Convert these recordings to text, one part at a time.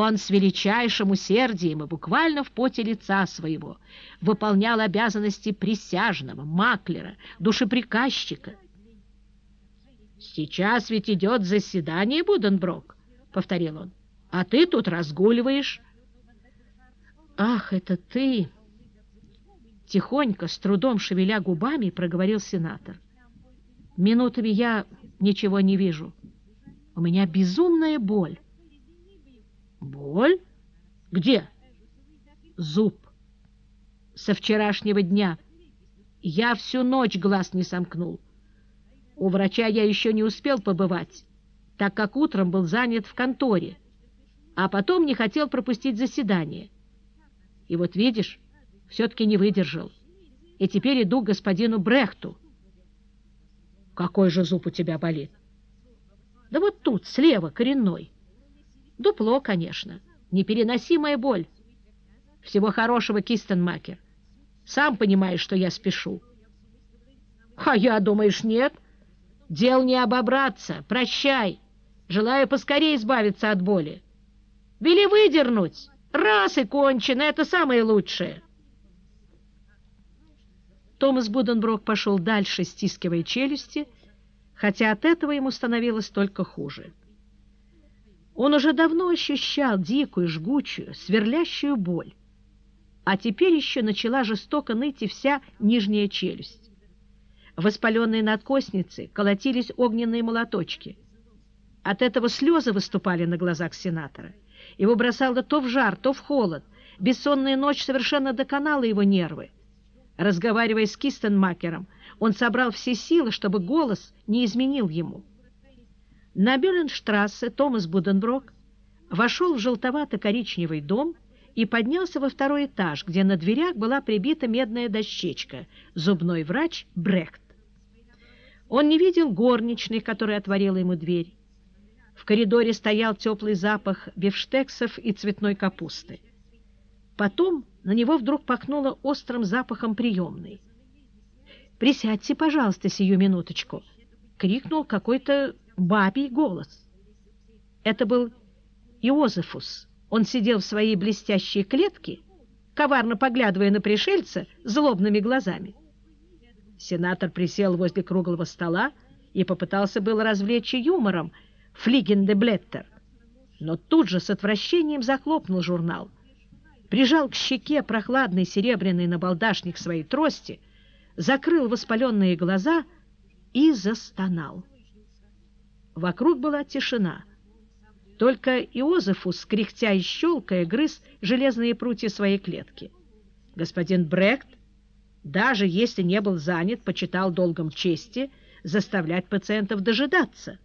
Он с величайшим усердием и буквально в поте лица своего выполнял обязанности присяжного, маклера, душеприказчика. «Сейчас ведь идет заседание, Буденброк», — повторил он, — «а ты тут разгуливаешь». «Ах, это ты!» Тихонько, с трудом шевеля губами, проговорил сенатор. «Минутами я ничего не вижу. У меня безумная боль». «Боль? Где?» «Зуб. Со вчерашнего дня. Я всю ночь глаз не сомкнул. У врача я еще не успел побывать, так как утром был занят в конторе, а потом не хотел пропустить заседание. И вот видишь, все-таки не выдержал. И теперь иду к господину Брехту. Какой же зуб у тебя болит? Да вот тут, слева, коренной. Дупло, конечно. Непереносимая боль. Всего хорошего, Кистенмакер. Сам понимаешь, что я спешу. А я, думаешь, нет? Дел не обобраться. Прощай. Желаю поскорее избавиться от боли. Вели выдернуть. Раз и кончено. Это самое лучшее. Томас Буденброк пошел дальше, стискивая челюсти, хотя от этого ему становилось только хуже. Он уже давно ощущал дикую, жгучую, сверлящую боль, а теперь еще начала жестоко ныть и вся нижняя челюсть. В воспаленной надкоснице колотились огненные молоточки. От этого слезы выступали на глазах сенатора. Его бросало то в жар, то в холод. Бессонная ночь совершенно доконала его нервы. Разговаривая с Кистенмакером, он собрал все силы, чтобы голос не изменил ему. На Бюренштрассе Томас Буденброк вошел в желтовато-коричневый дом и поднялся во второй этаж, где на дверях была прибита медная дощечка «Зубной врач Брехт». Он не видел горничной, которая отворила ему дверь. В коридоре стоял теплый запах бифштексов и цветной капусты. Потом на него вдруг пахнуло острым запахом приемной. «Присядьте, пожалуйста, сию минуточку!» — крикнул какой-то бабий голос. Это был Иозефус. Он сидел в своей блестящей клетке, коварно поглядывая на пришельца злобными глазами. Сенатор присел возле круглого стола и попытался было развлечь юмором Флиген де Блеттер, но тут же с отвращением захлопнул журнал, прижал к щеке прохладный серебряный набалдашник своей трости, закрыл воспаленные глаза и застонал. Вокруг была тишина. Только Иозефус, кряхтя и щелкая, грыз железные прутья своей клетки. Господин Брехт, даже если не был занят, почитал долгом чести заставлять пациентов дожидаться.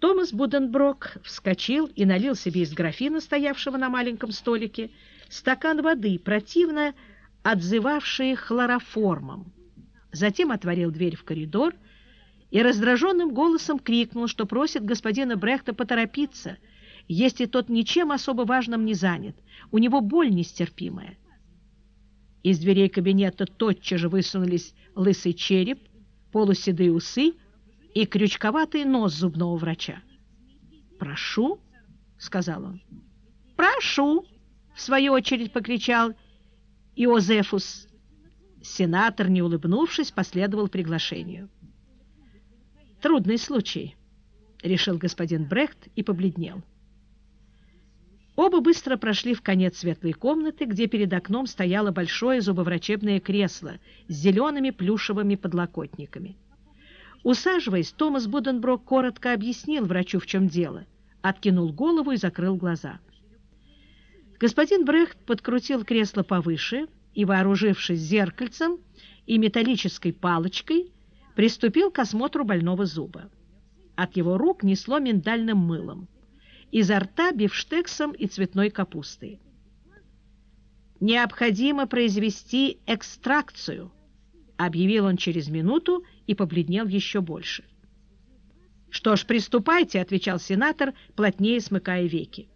Томас Буденброк вскочил и налил себе из графина, стоявшего на маленьком столике, стакан воды, противно отзывавший хлороформом. Затем отворил дверь в коридор и раздраженным голосом крикнул, что просит господина Брехта поторопиться, если тот ничем особо важным не занят, у него боль нестерпимая. Из дверей кабинета тотчас же высунулись лысый череп, полуседые усы и крючковатый нос зубного врача. «Прошу», — сказал он. «Прошу», — в свою очередь покричал Иозефус. Сенатор, не улыбнувшись, последовал приглашению. Трудный случай, — решил господин Брехт и побледнел. Оба быстро прошли в конец светлой комнаты, где перед окном стояло большое зубоврачебное кресло с зелеными плюшевыми подлокотниками. Усаживаясь, Томас Буденброк коротко объяснил врачу, в чем дело, откинул голову и закрыл глаза. Господин Брехт подкрутил кресло повыше и, вооружившись зеркальцем и металлической палочкой, приступил к осмотру больного зуба. От его рук несло миндальным мылом, изо рта бифштексом и цветной капустой. «Необходимо произвести экстракцию», — объявил он через минуту и побледнел еще больше. «Что ж, приступайте», — отвечал сенатор, плотнее смыкая веки.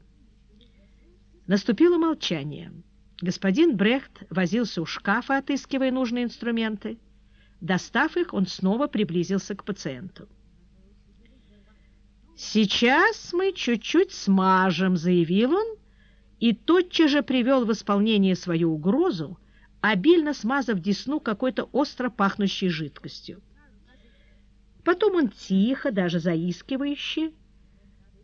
Наступило молчание. Господин Брехт возился у шкафа, отыскивая нужные инструменты. Достав их, он снова приблизился к пациенту. «Сейчас мы чуть-чуть смажем», — заявил он, и тотчас же привел в исполнение свою угрозу, обильно смазав десну какой-то остро пахнущей жидкостью. Потом он тихо, даже заискивающе,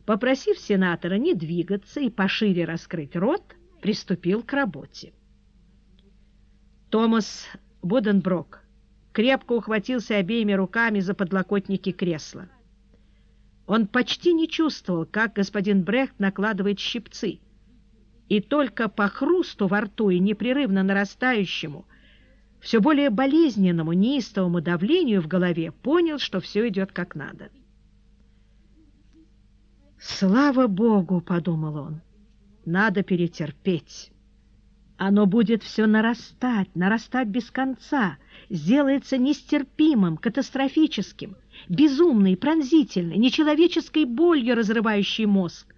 попросив сенатора не двигаться и пошире раскрыть рот, приступил к работе. Томас Буденброк крепко ухватился обеими руками за подлокотники кресла. Он почти не чувствовал, как господин Брехт накладывает щипцы, и только по хрусту во рту и непрерывно нарастающему, все более болезненному, неистовому давлению в голове понял, что все идет как надо. «Слава Богу!» — подумал он. «Надо перетерпеть. Оно будет все нарастать, нарастать без конца, сделается нестерпимым, катастрофическим» безумной, пронзительной, нечеловеческой болью, разрывающей мозг.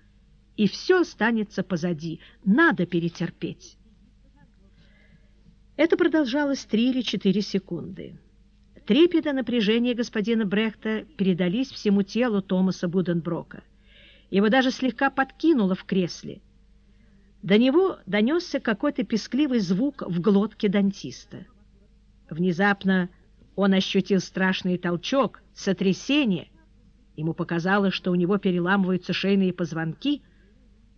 И все останется позади. Надо перетерпеть. Это продолжалось три или четыре секунды. Трепет и напряжение господина Брехта передались всему телу Томаса Буденброка. Его даже слегка подкинуло в кресле. До него донесся какой-то пескливый звук в глотке дантиста. Внезапно он ощутил страшный толчок, сотрясение. Ему показалось, что у него переламываются шейные позвонки,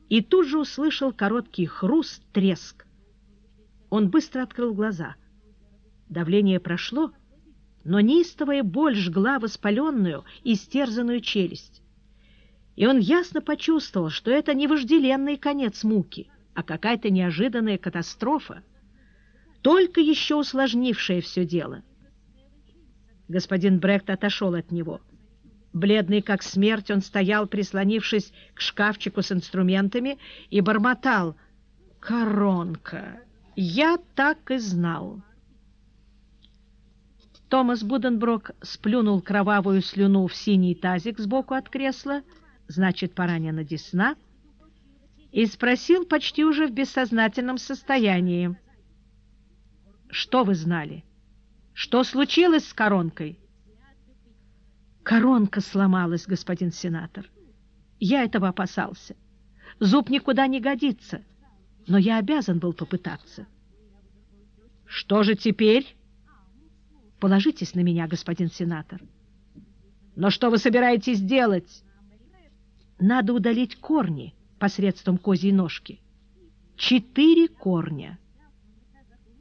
и тут же услышал короткий хруст, треск. Он быстро открыл глаза. Давление прошло, но неистовая боль жгла воспаленную и стерзанную челюсть. И он ясно почувствовал, что это не вожделенный конец муки, а какая-то неожиданная катастрофа, только еще усложнившая все дело — Господин Брехт отошел от него. Бледный как смерть, он стоял, прислонившись к шкафчику с инструментами, и бормотал «Коронка! Я так и знал!» Томас Буденброк сплюнул кровавую слюну в синий тазик сбоку от кресла, значит, поранена десна, и спросил почти уже в бессознательном состоянии. «Что вы знали?» Что случилось с коронкой? Коронка сломалась, господин сенатор. Я этого опасался. Зуб никуда не годится, но я обязан был попытаться. Что же теперь? Положитесь на меня, господин сенатор. Но что вы собираетесь делать? Надо удалить корни посредством козьей ножки. Четыре корня.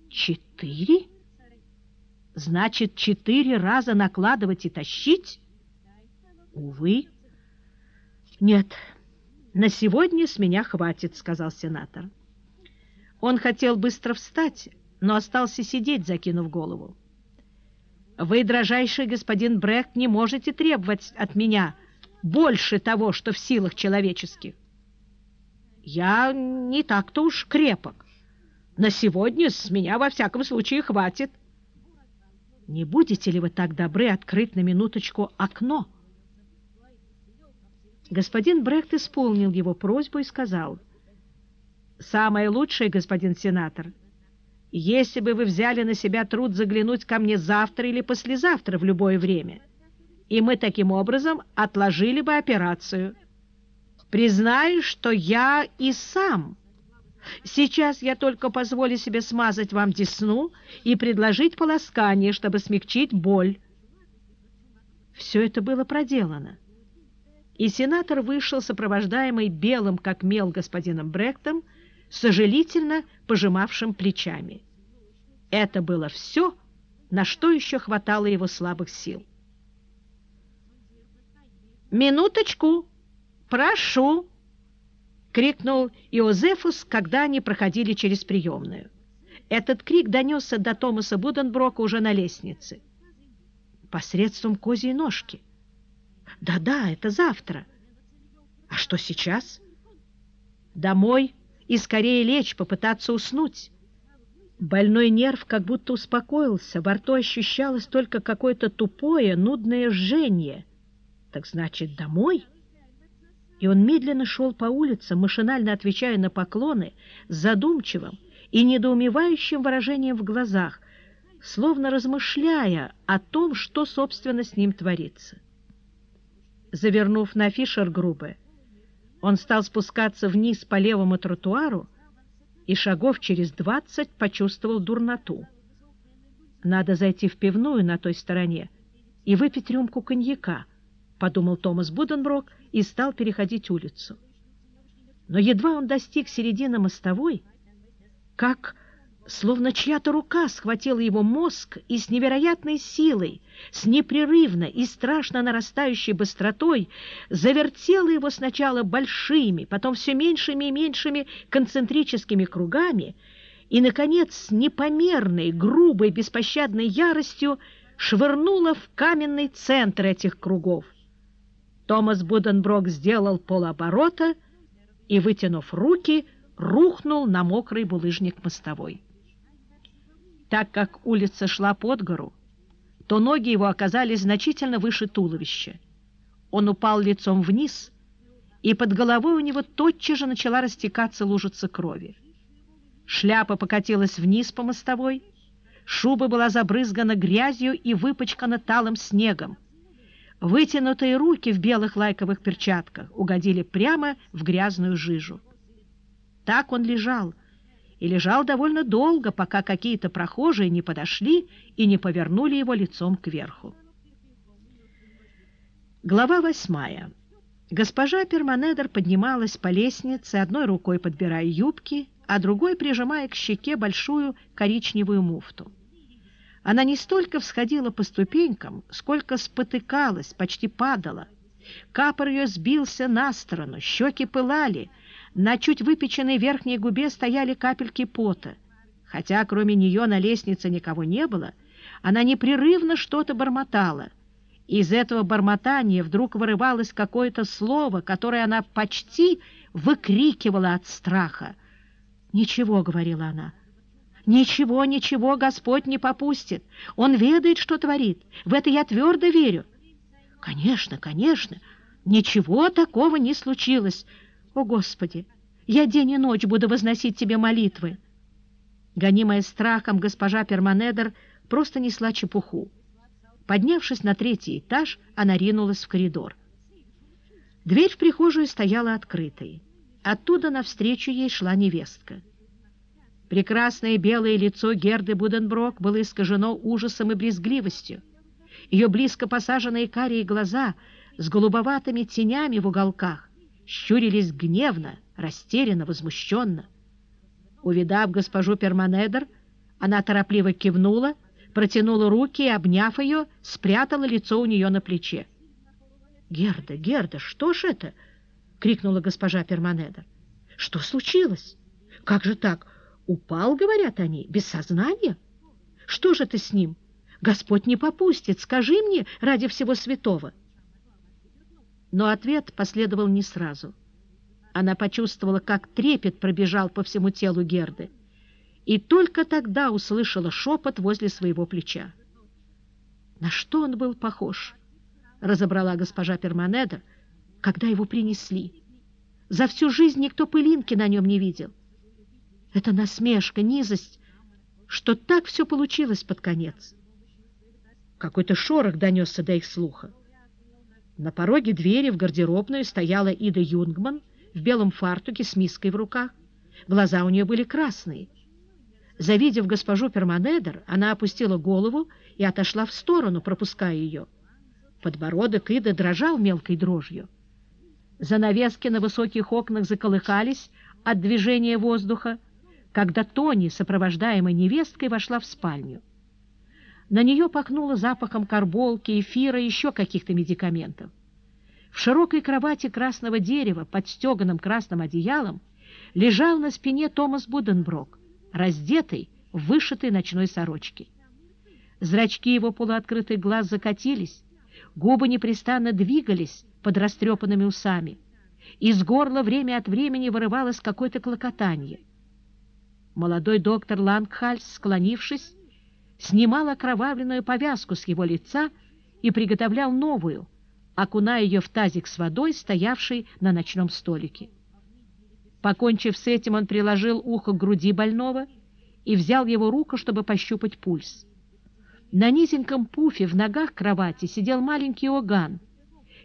Четыре? Значит, четыре раза накладывать и тащить? Увы. Нет, на сегодня с меня хватит, сказал сенатор. Он хотел быстро встать, но остался сидеть, закинув голову. Вы, дрожайший господин Брехт, не можете требовать от меня больше того, что в силах человеческих. Я не так-то уж крепок. На сегодня с меня во всяком случае хватит. Не будете ли вы так добры открыть на минуточку окно? Господин Брехт исполнил его просьбу и сказал, «Самое лучшее, господин сенатор, если бы вы взяли на себя труд заглянуть ко мне завтра или послезавтра в любое время, и мы таким образом отложили бы операцию. Признаю, что я и сам Сейчас я только позволю себе смазать вам десну и предложить полоскание, чтобы смягчить боль. Все это было проделано. И сенатор вышел, сопровождаемый белым, как мел, господином Бректом, сожалительно пожимавшим плечами. Это было все, на что еще хватало его слабых сил. «Минуточку! Прошу!» — крикнул Иозефус, когда они проходили через приемную. Этот крик донесся до Томаса Буденброка уже на лестнице. Посредством козьей ножки. Да-да, это завтра. А что сейчас? Домой и скорее лечь, попытаться уснуть. Больной нерв как будто успокоился, во рту ощущалось только какое-то тупое, нудное жжение. Так значит, домой? — и он медленно шел по улицам, машинально отвечая на поклоны, с задумчивым и недоумевающим выражением в глазах, словно размышляя о том, что, собственно, с ним творится. Завернув на Фишер-группы, он стал спускаться вниз по левому тротуару и шагов через двадцать почувствовал дурноту. «Надо зайти в пивную на той стороне и выпить рюмку коньяка», — подумал Томас Буденброк и стал переходить улицу. Но едва он достиг середины мостовой, как словно чья-то рука схватила его мозг и с невероятной силой, с непрерывно и страшно нарастающей быстротой завертела его сначала большими, потом все меньшими и меньшими концентрическими кругами и, наконец, с непомерной, грубой, беспощадной яростью швырнула в каменный центр этих кругов. Томас Буденброк сделал полоборота и, вытянув руки, рухнул на мокрый булыжник мостовой. Так как улица шла под гору, то ноги его оказались значительно выше туловища. Он упал лицом вниз, и под головой у него тотчас же начала растекаться лужица крови. Шляпа покатилась вниз по мостовой, шуба была забрызгана грязью и выпачкана талым снегом. Вытянутые руки в белых лайковых перчатках угодили прямо в грязную жижу. Так он лежал, и лежал довольно долго, пока какие-то прохожие не подошли и не повернули его лицом кверху. Глава восьмая. Госпожа Перманедер поднималась по лестнице, одной рукой подбирая юбки, а другой прижимая к щеке большую коричневую муфту. Она не столько всходила по ступенькам, сколько спотыкалась, почти падала. Капор ее сбился на сторону, щеки пылали — на чуть выпеченной верхней губе стояли капельки пота. Хотя кроме нее на лестнице никого не было, она непрерывно что-то бормотала. Из этого бормотания вдруг вырывалось какое-то слово, которое она почти выкрикивала от страха. «Ничего», — говорила она, — «ничего, ничего Господь не попустит. Он ведает, что творит. В это я твердо верю». «Конечно, конечно, ничего такого не случилось», о, Господи! Я день и ночь буду возносить Тебе молитвы!» Гонимая страхом, госпожа Перманедер просто несла чепуху. Поднявшись на третий этаж, она ринулась в коридор. Дверь в прихожую стояла открытой. Оттуда навстречу ей шла невестка. Прекрасное белое лицо Герды Буденброк было искажено ужасом и брезгливостью. Ее близко посаженные карие глаза с голубоватыми тенями в уголках щурились гневно, растерянно, возмущенно. Увидав госпожу Перманедер, она торопливо кивнула, протянула руки и, обняв ее, спрятала лицо у нее на плече. «Герда, Герда, что ж это?» — крикнула госпожа Перманедер. «Что случилось? Как же так? Упал, говорят они, без сознания? Что же ты с ним? Господь не попустит, скажи мне ради всего святого». Но ответ последовал не сразу. Она почувствовала, как трепет пробежал по всему телу Герды, и только тогда услышала шепот возле своего плеча. На что он был похож? Разобрала госпожа Перманеда, когда его принесли. За всю жизнь никто пылинки на нем не видел. Это насмешка, низость, что так все получилось под конец. Какой-то шорох донесся до их слуха. На пороге двери в гардеробную стояла Ида Юнгман в белом фартуке с миской в руках. Глаза у нее были красные. Завидев госпожу Перманедер, она опустила голову и отошла в сторону, пропуская ее. Подбородок Иды дрожал мелкой дрожью. Занавески на высоких окнах заколыхались от движения воздуха, когда Тони, сопровождаемая невесткой, вошла в спальню. На нее пахнуло запахом карболки, эфира и еще каких-то медикаментов. В широкой кровати красного дерева под стеганым красным одеялом лежал на спине Томас Буденброк, раздетый в вышитой ночной сорочке. Зрачки его полуоткрытых глаз закатились, губы непрестанно двигались под растрепанными усами. Из горла время от времени вырывалось какое-то клокотание. Молодой доктор Лангхальс, склонившись, снимал окровавленную повязку с его лица и приготовлял новую, окуная ее в тазик с водой, стоявший на ночном столике. Покончив с этим, он приложил ухо к груди больного и взял его руку, чтобы пощупать пульс. На низеньком пуфе в ногах кровати сидел маленький Оган.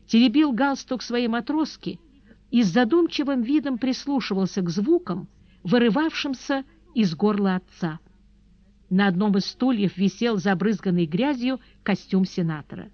теребил галстук своей матроски и с задумчивым видом прислушивался к звукам, вырывавшимся из горла отца. На одном из стульев висел забрызганный грязью костюм сенатора.